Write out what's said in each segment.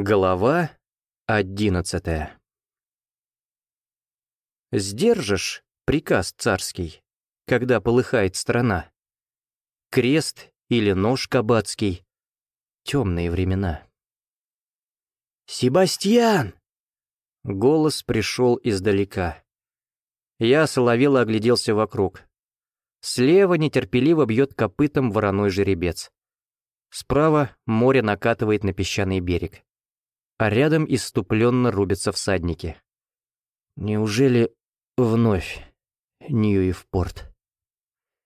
Глава одиннадцатая Сдержишь приказ царский, когда полыхает страна? Крест или нож кабацкий? Темные времена. «Себастьян!» Голос пришел издалека. Я соловело огляделся вокруг. Слева нетерпеливо бьет копытом вороной жеребец. Справа море накатывает на песчаный берег. А рядом иступленно рубятся всадники. Неужели вновь Ньюи-в-порт?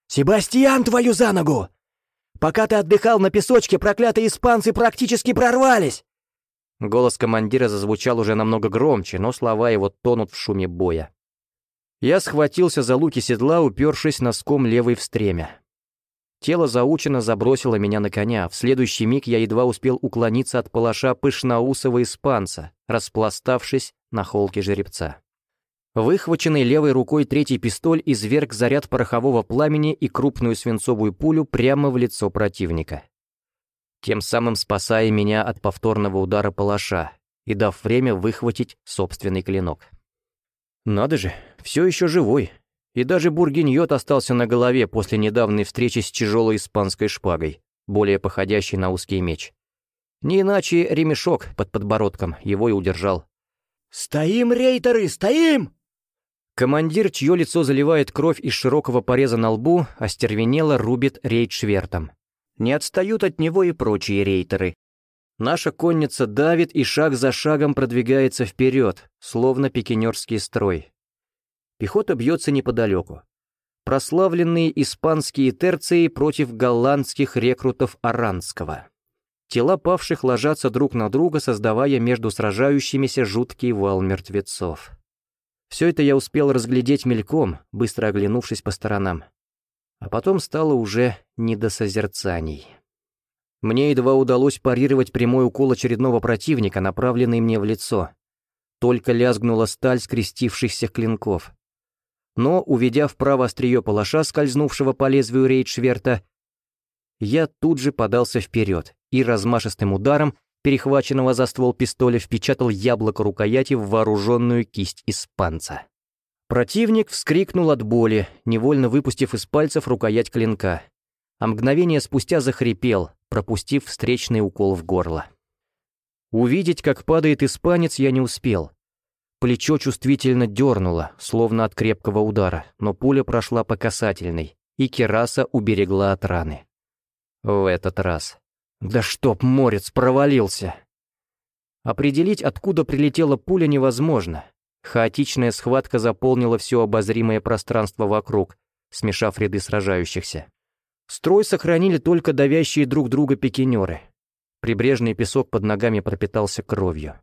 «Себастьян, твою за ногу! Пока ты отдыхал на песочке, проклятые испанцы практически прорвались!» Голос командира зазвучал уже намного громче, но слова его тонут в шуме боя. Я схватился за луки седла, упершись носком левой в стремя. Тело заучено забросило меня на коня, в следующий миг я едва успел уклониться от палаша пышноусого испанца, распластавшись на холке жеребца. Выхваченный левой рукой третий пистоль изверг заряд порохового пламени и крупную свинцовую пулю прямо в лицо противника. Тем самым спасая меня от повторного удара палаша и дав время выхватить собственный клинок. Надо же, все еще живой. И даже бургиньот остался на голове после недавней встречи с тяжелой испанской шпагой, более походящей на узкий меч. Не иначе ремешок под подбородком его и удержал. «Стоим, рейтеры, стоим!» Командир, чье лицо заливает кровь из широкого пореза на лбу, остервенело рубит рейд швертом. Не отстают от него и прочие рейтеры. Наша конница давит и шаг за шагом продвигается вперед, словно пикинерский строй. Пехота бьется неподалеку. Прославленные испанские терции против голландских рекрутов Аранского. Тела павших ложатся друг на друга, создавая между сражающимися жуткий вал мертвецов. Все это я успел разглядеть мельком, быстро оглянувшись по сторонам. А потом стало уже не до созерцаний. Мне едва удалось парировать прямой укол очередного противника, направленный мне в лицо. Только лязгнула сталь скрестившихся клинков. Но, уведя вправо острие палаша, скользнувшего по лезвию рейдшверта, я тут же подался вперед и размашистым ударом, перехваченного за ствол пистоля, впечатал яблоко рукояти в вооруженную кисть испанца. Противник вскрикнул от боли, невольно выпустив из пальцев рукоять клинка, а мгновение спустя захрипел, пропустив встречный укол в горло. Увидеть, как падает испанец, я не успел. Плечо чувствительно дернуло, словно от крепкого удара, но пуля прошла по касательной, и кераса уберегла от раны. В этот раз. Да чтоб морец провалился! Определить, откуда прилетела пуля, невозможно. Хаотичная схватка заполнила все обозримое пространство вокруг, смешав ряды сражающихся. Строй сохранили только давящие друг друга пикинеры. Прибрежный песок под ногами пропитался кровью.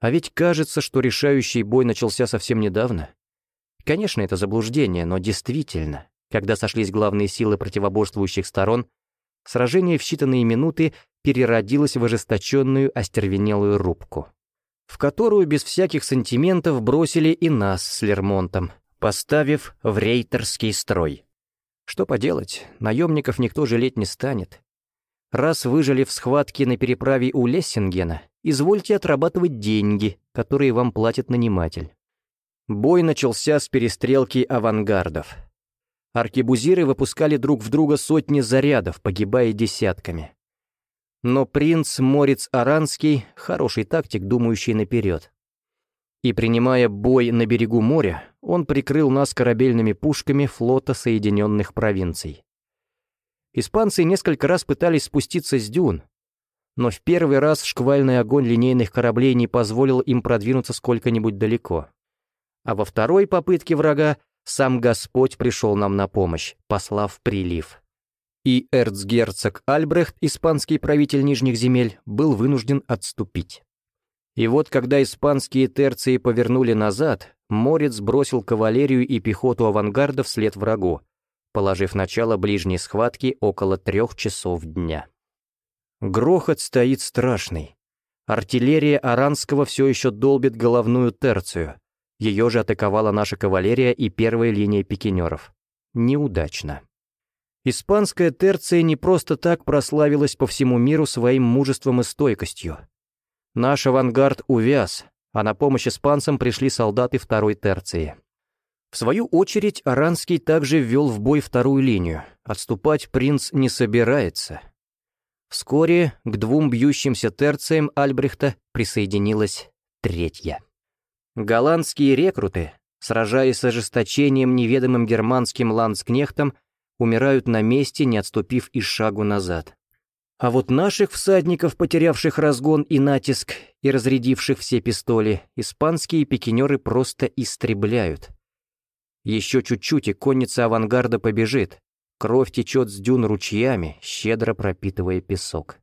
А ведь кажется, что решающий бой начался совсем недавно. Конечно, это заблуждение, но действительно, когда сошлись главные силы противоборствующих сторон, сражение в считанные минуты переродилось в ожесточенную остервенелую рубку в которую без всяких сантиментов бросили и нас с Лермонтом, поставив в рейтерский строй. Что поделать, наемников никто жалеть не станет. Раз выжили в схватке на переправе у Лессингена, извольте отрабатывать деньги, которые вам платит наниматель. Бой начался с перестрелки авангардов. Аркебузиры выпускали друг в друга сотни зарядов, погибая десятками. Но принц Морец Аранский — хороший тактик, думающий наперед. И принимая бой на берегу моря, он прикрыл нас корабельными пушками флота Соединенных Провинций. Испанцы несколько раз пытались спуститься с дюн, но в первый раз шквальный огонь линейных кораблей не позволил им продвинуться сколько-нибудь далеко. А во второй попытке врага сам Господь пришел нам на помощь, послав прилив и эрцгерцог Альбрехт, испанский правитель Нижних земель, был вынужден отступить. И вот когда испанские терции повернули назад, Морец бросил кавалерию и пехоту авангарда вслед врагу, положив начало ближней схватки около трех часов дня. Грохот стоит страшный. Артиллерия Аранского все еще долбит головную терцию. Ее же атаковала наша кавалерия и первая линия пикинеров. Неудачно. Испанская терция не просто так прославилась по всему миру своим мужеством и стойкостью. Наш авангард увяз, а на помощь испанцам пришли солдаты второй терции. В свою очередь, Аранский также ввел в бой вторую линию. Отступать принц не собирается. Вскоре к двум бьющимся терциям Альбрехта присоединилась третья. Голландские рекруты, сражаясь с ожесточением неведомым германским ландскнехтом, умирают на месте, не отступив и шагу назад. А вот наших всадников, потерявших разгон и натиск, и разрядивших все пистоли, испанские пикинеры просто истребляют. Еще чуть-чуть, и конница авангарда побежит. Кровь течет с дюн ручьями, щедро пропитывая песок.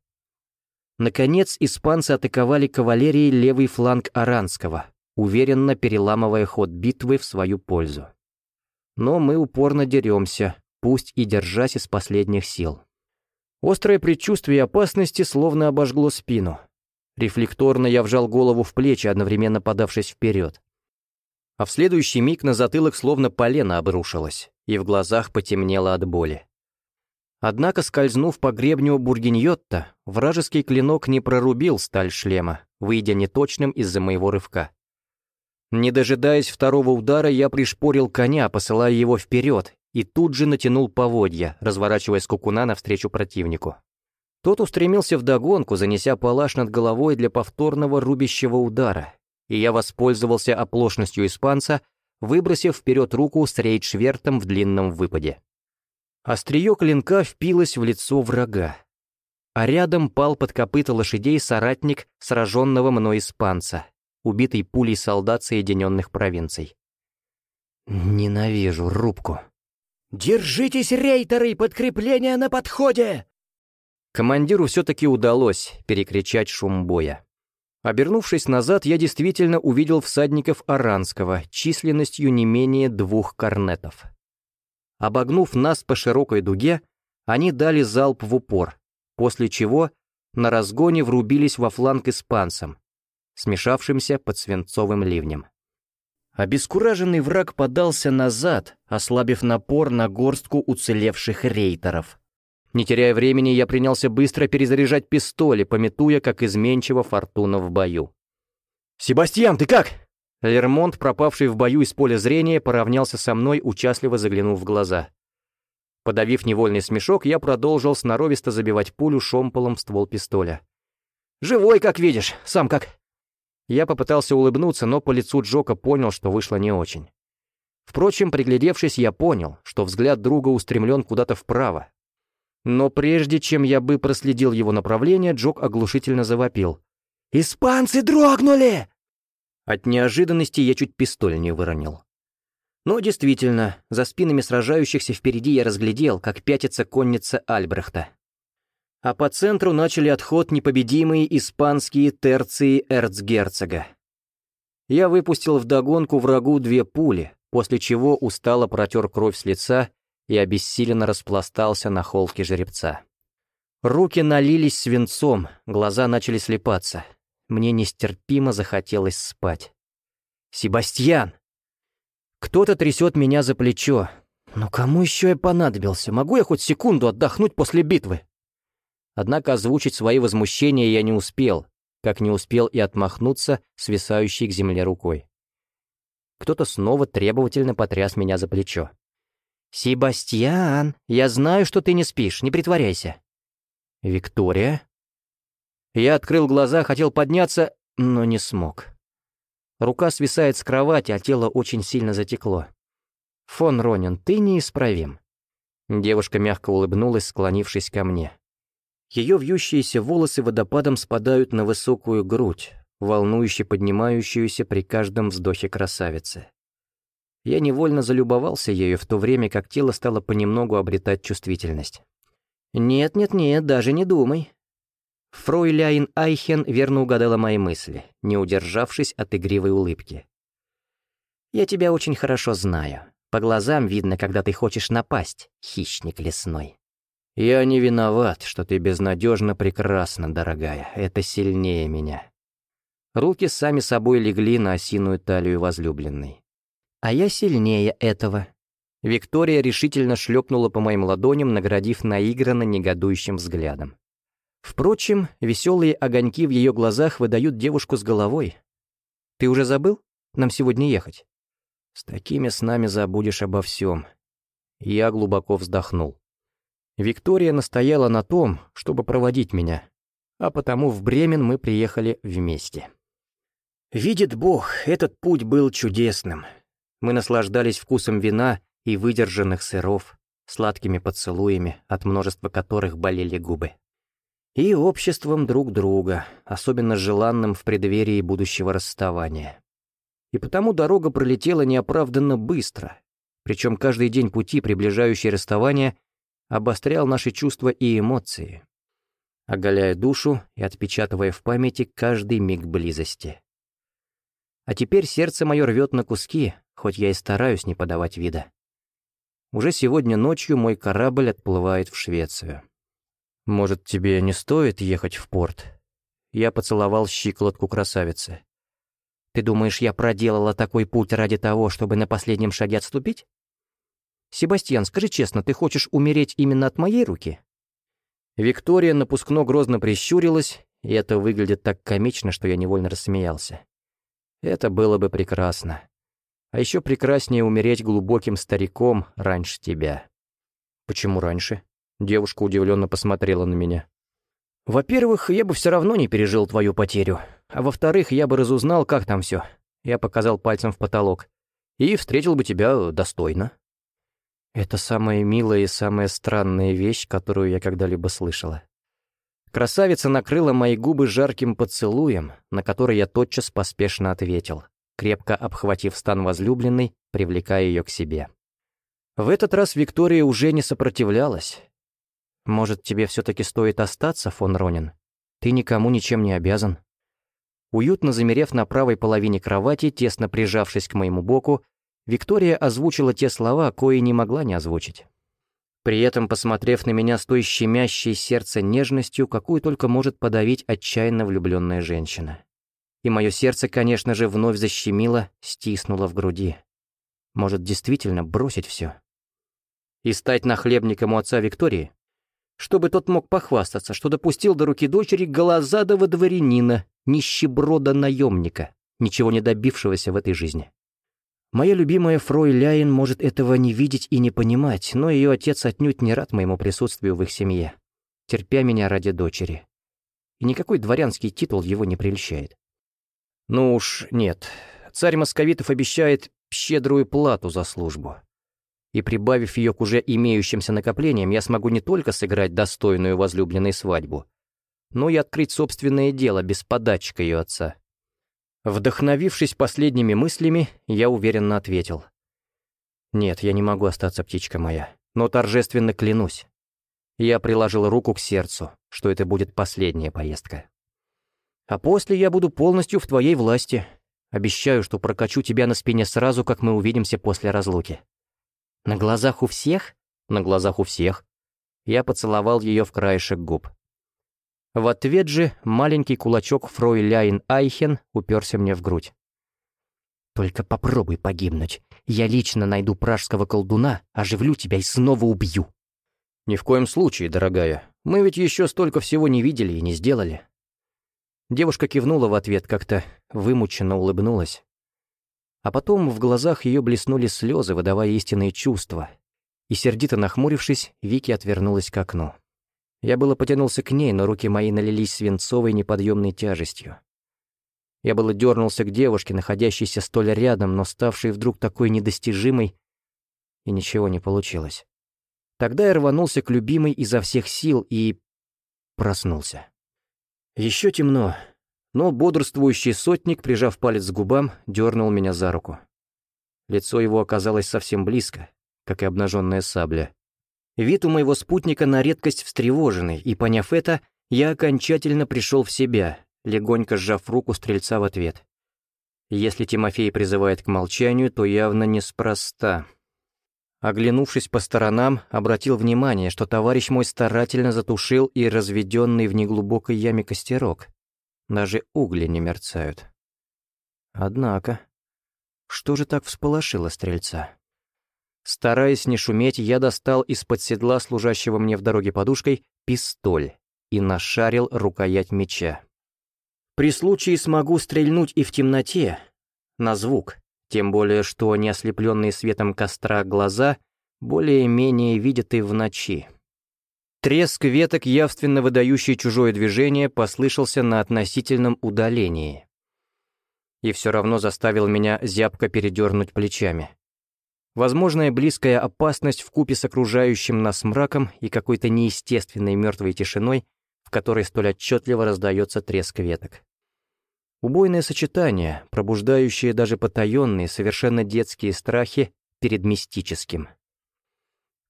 Наконец, испанцы атаковали кавалерией левый фланг Аранского, уверенно переламывая ход битвы в свою пользу. Но мы упорно деремся, пусть и держась из последних сил. Острое предчувствие опасности словно обожгло спину. Рефлекторно я вжал голову в плечи, одновременно подавшись вперед. А в следующий миг на затылок словно полено обрушилось, и в глазах потемнело от боли. Однако, скользнув по гребню Бургиньотта, вражеский клинок не прорубил сталь шлема, выйдя неточным из-за моего рывка. Не дожидаясь второго удара, я пришпорил коня, посылая его вперед, и тут же натянул поводья, разворачивая скукуна навстречу противнику. Тот устремился вдогонку, занеся палаш над головой для повторного рубящего удара, и я воспользовался оплошностью испанца, выбросив вперед руку с рейдшвертом в длинном выпаде. Острие клинка впилось в лицо врага, а рядом пал под копыта лошадей соратник сраженного мной испанца, убитый пулей солдат Соединенных Провинций. Ненавижу рубку. «Держитесь, рейтеры, подкрепление на подходе!» Командиру все-таки удалось перекричать шум боя. Обернувшись назад, я действительно увидел всадников Аранского численностью не менее двух корнетов. Обогнув нас по широкой дуге, они дали залп в упор, после чего на разгоне врубились во фланг испанцам, смешавшимся под свинцовым ливнем. Обескураженный враг подался назад, ослабив напор на горстку уцелевших рейтеров. Не теряя времени, я принялся быстро перезаряжать пистоли, пометуя, как изменчива фортуна в бою. «Себастьян, ты как?» Лермонт, пропавший в бою из поля зрения, поравнялся со мной, участливо заглянув в глаза. Подавив невольный смешок, я продолжил сноровисто забивать пулю шомполом в ствол пистоля. «Живой, как видишь, сам как?» Я попытался улыбнуться, но по лицу Джока понял, что вышло не очень. Впрочем, приглядевшись, я понял, что взгляд друга устремлен куда-то вправо. Но прежде чем я бы проследил его направление, Джок оглушительно завопил. «Испанцы дрогнули!» От неожиданности я чуть пистоль не выронил. Но действительно, за спинами сражающихся впереди я разглядел, как пятится конница Альбрехта а по центру начали отход непобедимые испанские терции эрцгерцога. Я выпустил вдогонку врагу две пули, после чего устало протер кровь с лица и обессиленно распластался на холке жеребца. Руки налились свинцом, глаза начали слепаться. Мне нестерпимо захотелось спать. «Себастьян!» Кто-то трясет меня за плечо. «Ну кому еще я понадобился? Могу я хоть секунду отдохнуть после битвы?» Однако озвучить свои возмущения я не успел, как не успел и отмахнуться, свисающей к земле рукой. Кто-то снова требовательно потряс меня за плечо. «Себастьян, я знаю, что ты не спишь, не притворяйся». «Виктория?» Я открыл глаза, хотел подняться, но не смог. Рука свисает с кровати, а тело очень сильно затекло. «Фон Ронин, ты неисправим». Девушка мягко улыбнулась, склонившись ко мне. Ее вьющиеся волосы водопадом спадают на высокую грудь, волнующе поднимающуюся при каждом вздохе красавицы. Я невольно залюбовался ею в то время, как тело стало понемногу обретать чувствительность. «Нет-нет-нет, даже не думай». Фройляйн Айхен верно угадала мои мысли, не удержавшись от игривой улыбки. «Я тебя очень хорошо знаю. По глазам видно, когда ты хочешь напасть, хищник лесной». «Я не виноват, что ты безнадежно прекрасна, дорогая. Это сильнее меня». Руки сами собой легли на осиную талию возлюбленной. «А я сильнее этого». Виктория решительно шлепнула по моим ладоням, наградив наигранно негодующим взглядом. Впрочем, веселые огоньки в ее глазах выдают девушку с головой. «Ты уже забыл? Нам сегодня ехать». «С такими снами забудешь обо всем». Я глубоко вздохнул. Виктория настояла на том, чтобы проводить меня, а потому в Бремен мы приехали вместе. Видит Бог, этот путь был чудесным. Мы наслаждались вкусом вина и выдержанных сыров, сладкими поцелуями, от множества которых болели губы. И обществом друг друга, особенно желанным в преддверии будущего расставания. И потому дорога пролетела неоправданно быстро, причем каждый день пути, приближающий расставание, обострял наши чувства и эмоции, оголяя душу и отпечатывая в памяти каждый миг близости. А теперь сердце мое рвет на куски, хоть я и стараюсь не подавать вида. Уже сегодня ночью мой корабль отплывает в Швецию. Может, тебе не стоит ехать в порт? Я поцеловал щиколотку красавицы. Ты думаешь, я проделала такой путь ради того, чтобы на последнем шаге отступить? Себастьян, скажи честно, ты хочешь умереть именно от моей руки? Виктория напускно грозно прищурилась, и это выглядит так комично, что я невольно рассмеялся. Это было бы прекрасно. А еще прекраснее умереть глубоким стариком раньше тебя. Почему раньше? Девушка удивленно посмотрела на меня. Во-первых, я бы все равно не пережил твою потерю. А во-вторых, я бы разузнал, как там все. Я показал пальцем в потолок. И встретил бы тебя достойно. Это самая милая и самая странная вещь, которую я когда-либо слышала. Красавица накрыла мои губы жарким поцелуем, на который я тотчас поспешно ответил, крепко обхватив стан возлюбленной, привлекая ее к себе. В этот раз Виктория уже не сопротивлялась. «Может, тебе все-таки стоит остаться, фон Ронин? Ты никому ничем не обязан». Уютно замерев на правой половине кровати, тесно прижавшись к моему боку, Виктория озвучила те слова, кои не могла не озвучить при этом посмотрев на меня с той щемящей сердце нежностью, какую только может подавить отчаянно влюбленная женщина. И мое сердце, конечно же, вновь защемило, стиснуло в груди. Может, действительно бросить все? И стать нахлебником у отца Виктории? Чтобы тот мог похвастаться, что допустил до руки дочери голозадого дворянина, нищеброда-наемника, ничего не добившегося в этой жизни. Моя любимая Фрой Ляйн может этого не видеть и не понимать, но ее отец отнюдь не рад моему присутствию в их семье, терпя меня ради дочери. И никакой дворянский титул его не прельщает. Ну уж нет, царь московитов обещает щедрую плату за службу. И прибавив ее к уже имеющимся накоплениям, я смогу не только сыграть достойную возлюбленной свадьбу, но и открыть собственное дело без подачка ее отца. Вдохновившись последними мыслями, я уверенно ответил. «Нет, я не могу остаться, птичка моя, но торжественно клянусь. Я приложил руку к сердцу, что это будет последняя поездка. А после я буду полностью в твоей власти. Обещаю, что прокачу тебя на спине сразу, как мы увидимся после разлуки». «На глазах у всех?» «На глазах у всех». Я поцеловал ее в краешек губ. В ответ же маленький кулачок фройляйн Айхен уперся мне в грудь. «Только попробуй погибнуть. Я лично найду пражского колдуна, оживлю тебя и снова убью». «Ни в коем случае, дорогая. Мы ведь еще столько всего не видели и не сделали». Девушка кивнула в ответ, как-то вымученно улыбнулась. А потом в глазах ее блеснули слезы, выдавая истинные чувства. И сердито нахмурившись, Вики отвернулась к окну. Я было потянулся к ней, но руки мои налились свинцовой неподъемной тяжестью. Я было дернулся к девушке, находящейся столь рядом, но ставшей вдруг такой недостижимой, и ничего не получилось. Тогда я рванулся к любимой изо всех сил и... проснулся. Еще темно, но бодрствующий сотник, прижав палец к губам, дернул меня за руку. Лицо его оказалось совсем близко, как и обнаженная сабля. Вид у моего спутника на редкость встревоженный, и, поняв это, я окончательно пришел в себя, легонько сжав руку стрельца в ответ. Если Тимофей призывает к молчанию, то явно неспроста. Оглянувшись по сторонам, обратил внимание, что товарищ мой старательно затушил и разведенный в неглубокой яме костерок. Даже угли не мерцают. Однако, что же так всполошило стрельца? Стараясь не шуметь, я достал из-под седла, служащего мне в дороге подушкой, пистоль и нашарил рукоять меча. При случае смогу стрельнуть и в темноте, на звук, тем более что неослепленные светом костра глаза более-менее видят и в ночи. Треск веток, явственно выдающий чужое движение, послышался на относительном удалении. И все равно заставил меня зябко передернуть плечами. Возможная близкая опасность в купе с окружающим нас мраком и какой-то неестественной мертвой тишиной, в которой столь отчетливо раздается треск веток. Убойное сочетание, пробуждающее даже потаенные, совершенно детские страхи перед мистическим.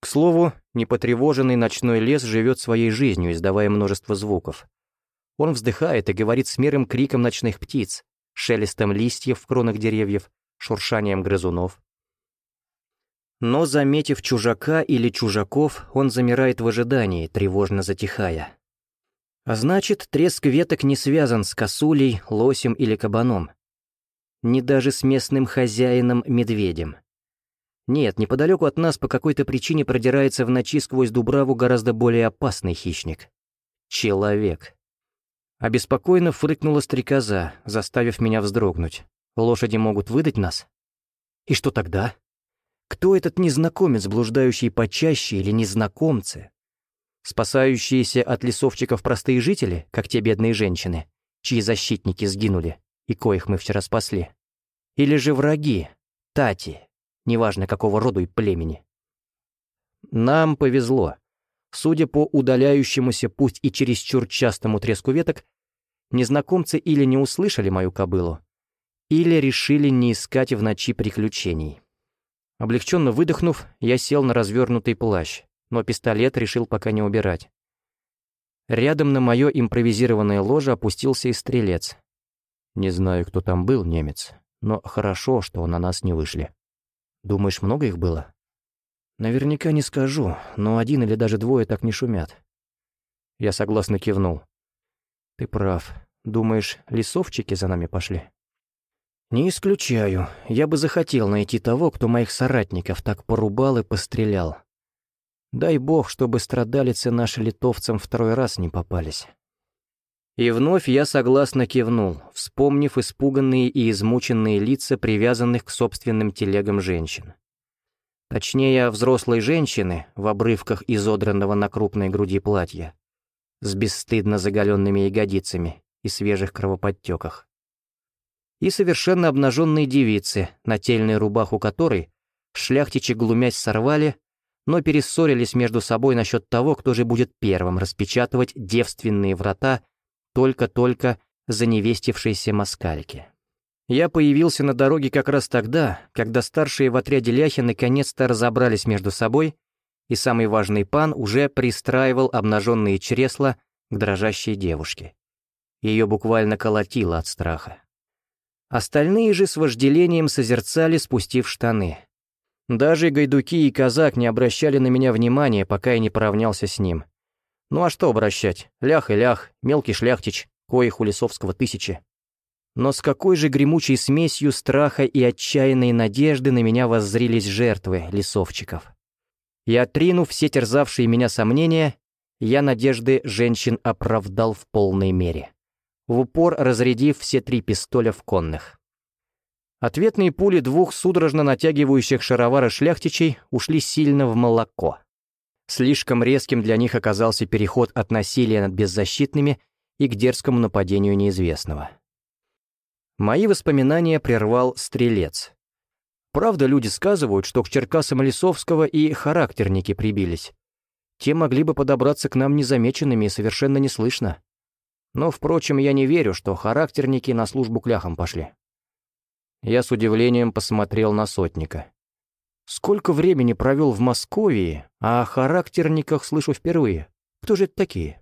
К слову, непотревоженный ночной лес живет своей жизнью, издавая множество звуков. Он вздыхает и говорит с мирым криком ночных птиц, шелестом листьев в кронах деревьев, шуршанием грызунов. Но, заметив чужака или чужаков, он замирает в ожидании, тревожно затихая. А значит, треск веток не связан с косулей, лосем или кабаном. Не даже с местным хозяином-медведем. Нет, неподалеку от нас по какой-то причине продирается в ночи сквозь Дубраву гораздо более опасный хищник. Человек. Обеспокоенно фыркнула стрекоза, заставив меня вздрогнуть. Лошади могут выдать нас? И что тогда? Кто этот незнакомец, блуждающий почаще или незнакомцы? Спасающиеся от лесовчиков простые жители, как те бедные женщины, чьи защитники сгинули, и коих мы вчера спасли? Или же враги, тати, неважно какого роду и племени. Нам повезло. Судя по удаляющемуся, пусть и чересчур частому треску веток, незнакомцы или не услышали мою кобылу, или решили не искать в ночи приключений. Облегченно выдохнув, я сел на развернутый плащ, но пистолет решил пока не убирать. Рядом на мое импровизированное ложе опустился и стрелец. Не знаю, кто там был, немец, но хорошо, что на нас не вышли. Думаешь, много их было? Наверняка не скажу, но один или даже двое так не шумят. Я согласно кивнул. Ты прав. Думаешь, лесовчики за нами пошли? Не исключаю. Я бы захотел найти того, кто моих соратников так порубал и пострелял. Дай бог, чтобы страдалицы наши литовцам второй раз не попались. И вновь я согласно кивнул, вспомнив испуганные и измученные лица привязанных к собственным телегам женщин. Точнее, взрослой женщины в обрывках изодранного на крупной груди платья, с бесстыдно заголенными ягодицами и свежих кровоподтеках. И совершенно обнаженные девицы, нательную рубаху которой шляхтичи глумясь сорвали, но перессорились между собой насчет того, кто же будет первым распечатывать девственные врата только-только заневестившейся москальки. Я появился на дороге как раз тогда, когда старшие в отряде ляхи наконец-то разобрались между собой, и самый важный пан уже пристраивал обнаженные чресла к дрожащей девушке. Ее буквально колотило от страха. Остальные же с вожделением созерцали, спустив штаны. Даже гайдуки и казак не обращали на меня внимания, пока я не поравнялся с ним. Ну а что обращать? Лях и лях, мелкий шляхтич, коих у Лисовского тысячи. Но с какой же гремучей смесью страха и отчаянной надежды на меня воззрились жертвы лесовчиков. И отринув все терзавшие меня сомнения, я надежды женщин оправдал в полной мере, в упор разрядив все три пистоля в конных. Ответные пули двух судорожно натягивающих шаровары шляхтичей ушли сильно в молоко. Слишком резким для них оказался переход от насилия над беззащитными и к дерзкому нападению неизвестного. Мои воспоминания прервал стрелец. Правда, люди сказывают, что к Черкасам Лисовского и характерники прибились. Те могли бы подобраться к нам незамеченными и совершенно неслышно. Но, впрочем, я не верю, что характерники на службу к ляхам пошли. Я с удивлением посмотрел на сотника. Сколько времени провел в Москве, а о характерниках слышу впервые. Кто же это такие?»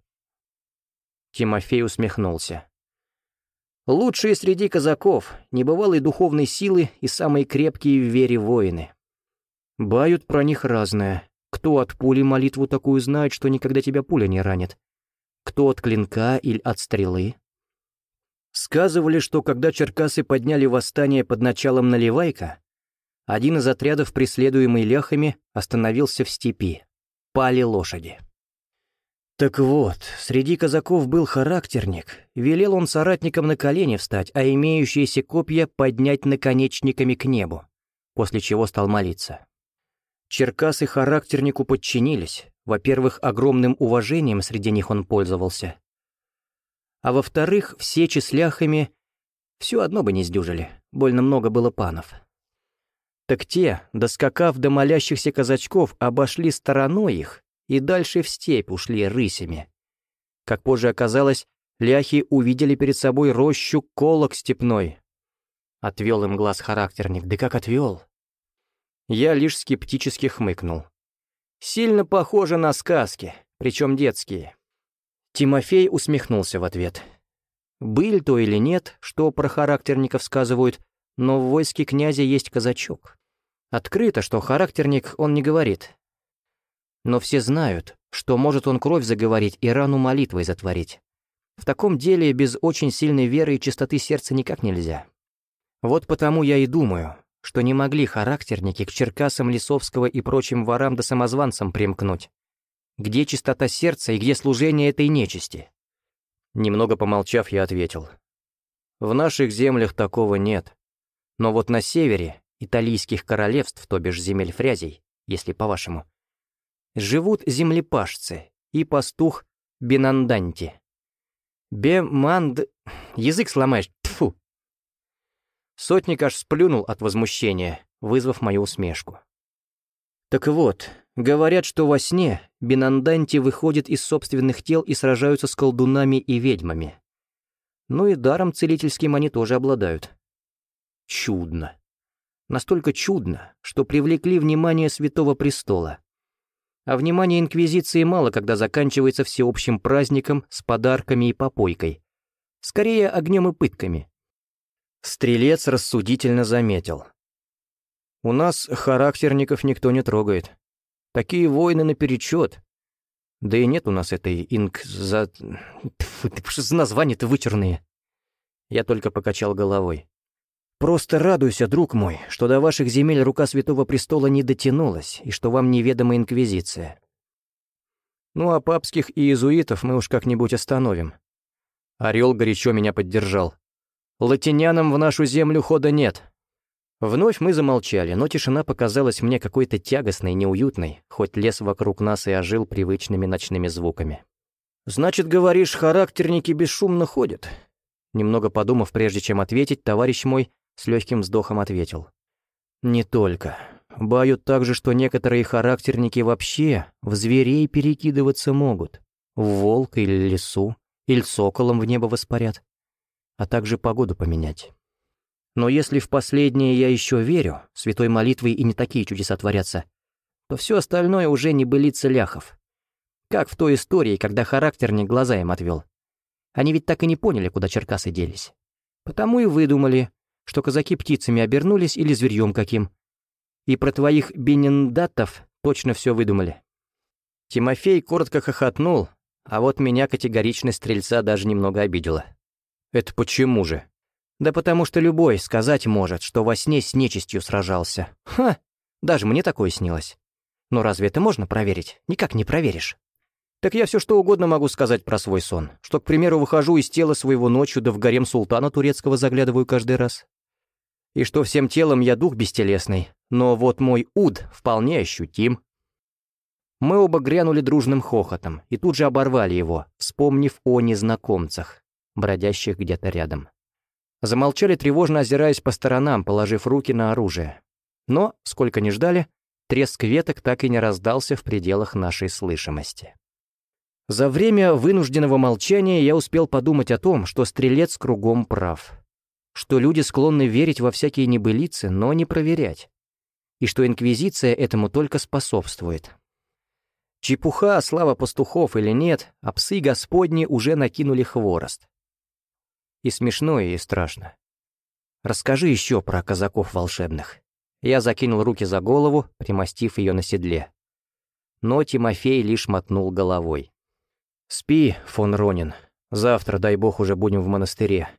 Тимофей усмехнулся. «Лучшие среди казаков, небывалой духовной силы и самые крепкие в вере воины. Бают про них разное. Кто от пули молитву такую знает, что никогда тебя пуля не ранит? Кто от клинка или от стрелы? Сказывали, что когда черкасы подняли восстание под началом Наливайка, один из отрядов, преследуемый ляхами, остановился в степи. Пали лошади. Так вот, среди казаков был характерник. Велел он соратникам на колени встать, а имеющиеся копья поднять наконечниками к небу, после чего стал молиться. Черкасы характернику подчинились. Во-первых, огромным уважением среди них он пользовался. А во-вторых, все числяхами все одно бы не сдюжили, больно много было панов. Так те, доскакав до молящихся казачков, обошли стороной их и дальше в степь ушли рысями. Как позже оказалось, ляхи увидели перед собой рощу колок степной. Отвел им глаз характерник, да как отвел? Я лишь скептически хмыкнул. Сильно похоже на сказки, причем детские. Тимофей усмехнулся в ответ. Был то или нет, что про характерников сказывают, но в войске князя есть казачок. Открыто, что характерник он не говорит, но все знают, что может он кровь заговорить и рану молитвой затворить. В таком деле без очень сильной веры и чистоты сердца никак нельзя. Вот потому я и думаю, что не могли характерники к Черкасам Лисовского и прочим ворам да самозванцам примкнуть. Где чистота сердца и где служение этой нечисти? Немного помолчав, я ответил. В наших землях такого нет. Но вот на севере, италийских королевств, то бишь земель фрязей, если по-вашему, живут землепашцы и пастух Бенанданти. Беманд... Язык сломаешь, тфу. Сотник аж сплюнул от возмущения, вызвав мою усмешку. Так вот, говорят, что во сне Бенанданти выходят из собственных тел и сражаются с колдунами и ведьмами. Ну и даром целительским они тоже обладают. Чудно. Настолько чудно, что привлекли внимание Святого Престола. А внимание Инквизиции мало когда заканчивается всеобщим праздником с подарками и попойкой. Скорее, огнем и пытками. Стрелец рассудительно заметил. «У нас характерников никто не трогает. Такие войны наперечет. Да и нет у нас этой инк... за... названия-то вычурные». Я только покачал головой. Просто радуйся, друг мой, что до ваших земель рука Святого Престола не дотянулась, и что вам неведома Инквизиция. Ну а папских и иезуитов мы уж как-нибудь остановим. Орел горячо меня поддержал. Латинянам в нашу землю хода нет. Вновь мы замолчали, но тишина показалась мне какой-то тягостной, неуютной, хоть лес вокруг нас и ожил привычными ночными звуками. «Значит, говоришь, характерники бесшумно ходят?» Немного подумав, прежде чем ответить, товарищ мой с легким вздохом ответил. «Не только. Бают также, что некоторые характерники вообще в зверей перекидываться могут. В волка или лесу, или соколом в небо воспарят. А также погоду поменять. Но если в последнее я еще верю, святой молитвой и не такие чудеса творятся, то все остальное уже не былится ляхов. Как в той истории, когда характерник глаза им отвел. Они ведь так и не поняли, куда черкасы делись. Потому и выдумали, что казаки птицами обернулись или зверьем каким. И про твоих бенендатов точно все выдумали. Тимофей коротко хохотнул, а вот меня категоричность стрельца даже немного обидела. Это почему же? Да потому что любой сказать может, что во сне с нечистью сражался. Ха! Даже мне такое снилось. Но разве это можно проверить? Никак не проверишь. Так я все что угодно могу сказать про свой сон. Что, к примеру, выхожу из тела своего ночью, да в гарем султана турецкого заглядываю каждый раз и что всем телом я дух бестелесный, но вот мой уд вполне ощутим. Мы оба грянули дружным хохотом и тут же оборвали его, вспомнив о незнакомцах, бродящих где-то рядом. Замолчали, тревожно озираясь по сторонам, положив руки на оружие. Но, сколько ни ждали, треск веток так и не раздался в пределах нашей слышимости. За время вынужденного молчания я успел подумать о том, что стрелец кругом прав что люди склонны верить во всякие небылицы, но не проверять, и что Инквизиция этому только способствует. Чепуха, слава пастухов или нет, а псы господни уже накинули хворост. И смешно, и страшно. Расскажи еще про казаков волшебных. Я закинул руки за голову, примостив ее на седле. Но Тимофей лишь мотнул головой. «Спи, фон Ронин. Завтра, дай бог, уже будем в монастыре.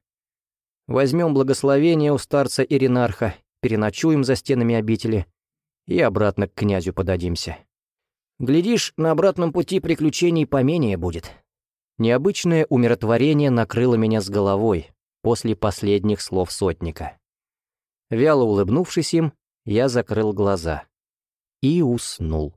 Возьмем благословение у старца Иринарха, переночуем за стенами обители и обратно к князю подадимся. Глядишь, на обратном пути приключений поменее будет. Необычное умиротворение накрыло меня с головой после последних слов сотника. Вяло улыбнувшись им, я закрыл глаза и уснул.